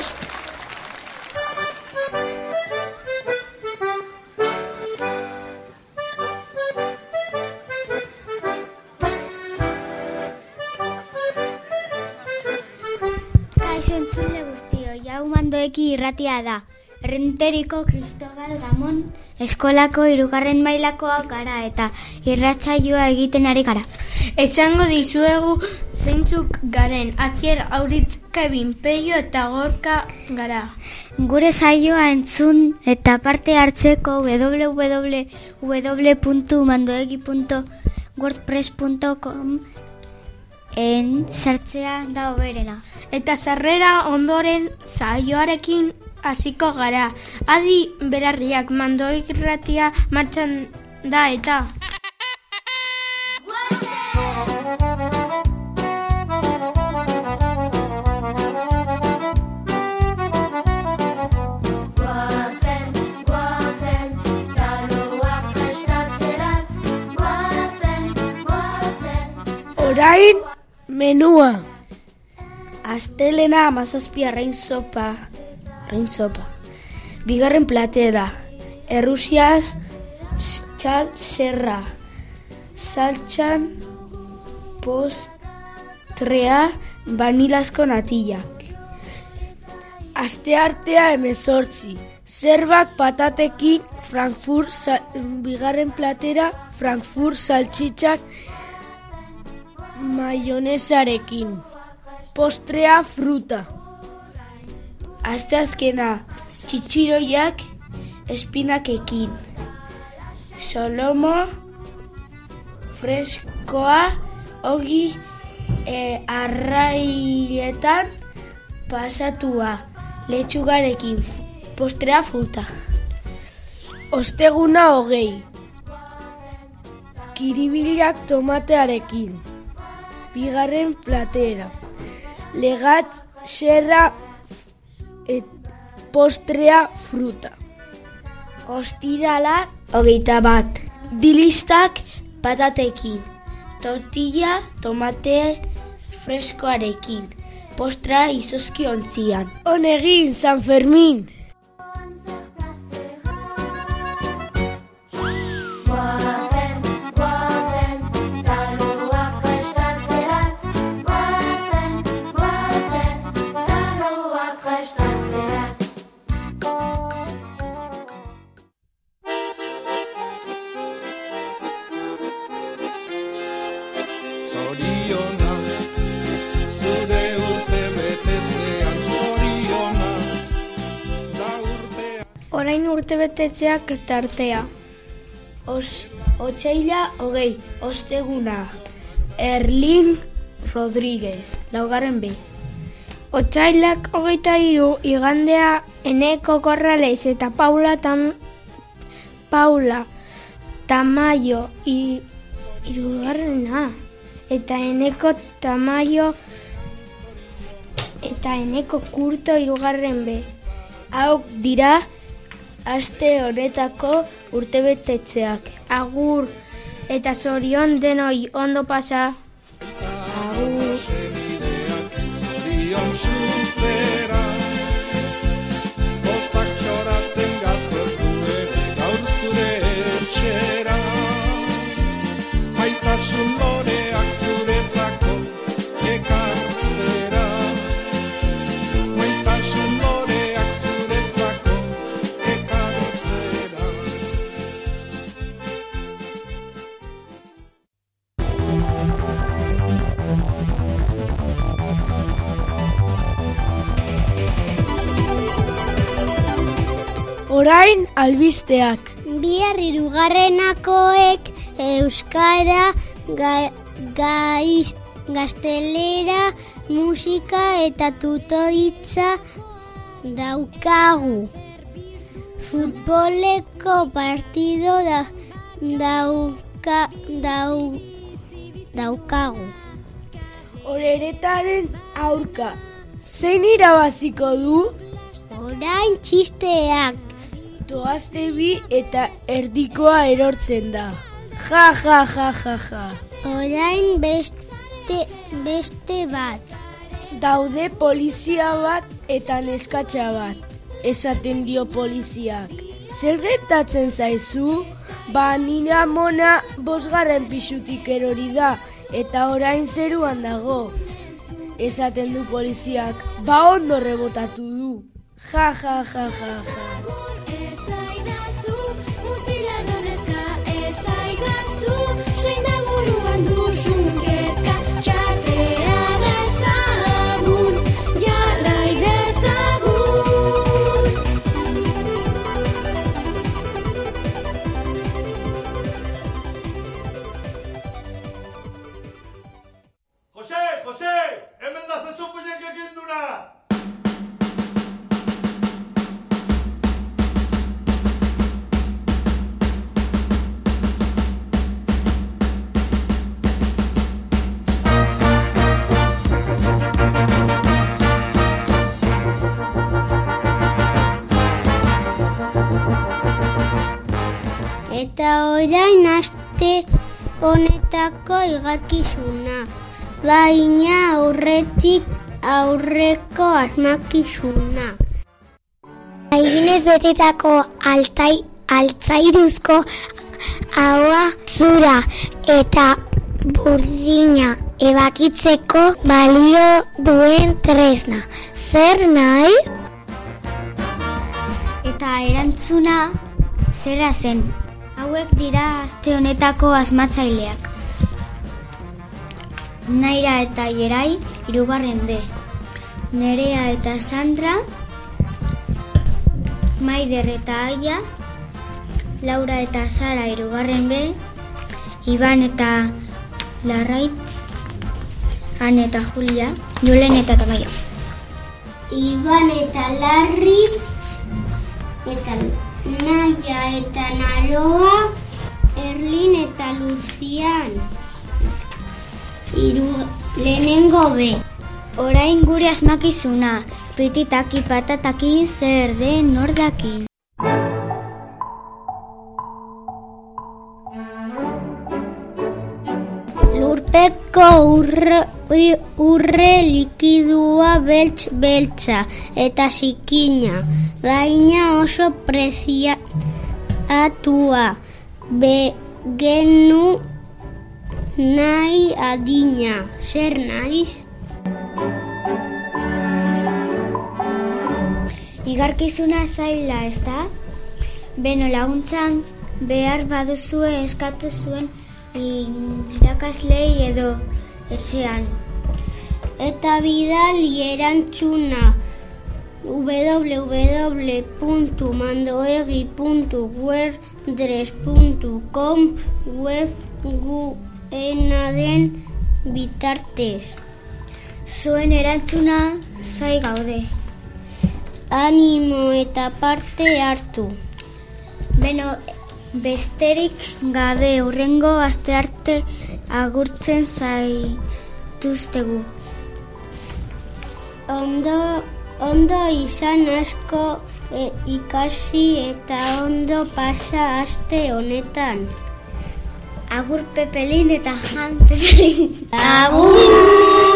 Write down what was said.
prest! Kaixo entzule guztio, jau mandoeki irratia da. Renteriko Cristobal Ramon eskolako irugarren mailakoa gara eta irratsaioa egiten ari gara. Esango dizuegu zeintzuk garen, azier auritz Kevin Peio eta gorka gara. Gure saioa entzun eta parte hartzeko www.mandoegi.wordpress.com en sartzea da oberena. Eta zarrera ondoren saioarekin hasiko gara. Adi berarriak mandoik irratia martxan da eta... Orain menua. Astelena amazazpi arrain sopa. Arrain sopa. Bigarren platera. Errusiaz txal serra. Saltxan postrea banilasko natillak. Aste artea emezortzi. Zerbak patatekin Frankfurt bigarren platera Frankfurt saltxitxak mayonesarekin. Postrea fruta. Asteazkena txitxiroiak espinakekin. Solomo freskoa ogi e, arraietan pasatua letxugarekin. Postrea fruta. Osteguna hogei. Kiribilak tomatearekin. Bigarren platera. Legatz, serra, et, postrea, fruta. Ostirala, hogeita bat. Dilistak, patatekin. Tortilla, tomate freskoarekin. Postra izozki ontzian. Honegin, San Fermin! Orain urte betetzeak tartea. Os, otxaila, hogei, osteguna. Erling Rodríguez, laugarren B. Otsailak hogeita hiru igandea Eneko Corrales eta Paula tam, Paula Tamayo i, irugarrena eta Eneko Tamayo eta Eneko Kurto irugarren be. Hau dira aste honetako urtebetetzeak. Agur eta zorion denoi ondo pasa. Zorion Orain albisteak. Bihar irugarrenakoek euskara, ga, gaiz, gaztelera, musika eta tutoritza daukagu. Futboleko partido da, dauka, dau, daukagu. Horeretaren aurka. Zein irabaziko du? Orain txisteak. Toazte bi eta erdikoa erortzen da. Ja, ja, ja, ja, ja. Orain beste, beste bat. Daude polizia bat eta neskatxa bat, esaten dio poliziak. Zer gertatzen zaizu? Ba, nina mona bosgarren pixutik erori da, eta orain zeruan dago. Esaten du poliziak, ba ondo rebotatu du. Ja, ja, ja, ja, ja. Eta orain aste honetako igarkizuna. Baina aurretik aurreko asmakizuna. Eginez betetako altai, altzairuzko haua zura eta burdina ebakitzeko balio duen tresna. Zer nahi? Eta erantzuna zera zen. Hauek dira aste honetako asmatzaileak. Naira eta Jerai hirugarren D. Nerea eta Sandra Maider eta Aia, Laura eta Sara irugarren B, Iban eta Larraitz, Ane eta Julia, Julen eta Tamaia. Iban eta Larritz, eta Naia eta Naroa, Erlin eta Luzian. Iru, lehenengo B. Orain gure asmakizuna, pititaki patataki zer den nordakin. Lurpeko urre, urre likidua beltz beltza eta zikina, baina oso preziatua be genu nahi adina, zer naiz? Igarkizuna zaila, ez da? Beno laguntzan behar baduzue eskatu zuen irakaslei edo etxean. Eta bidali erantzuna www.mandoegi.wordpress.com webguenaren bitartez. Zuen erantzuna zai gaude. Animo eta parte hartu. Beno, besterik gabe urrengo aste arte agurtzen zaituztegu. Ondo, ondo izan asko e, ikasi eta ondo pasa aste honetan. Agur Pepelin eta Jan Pepelin. Agur!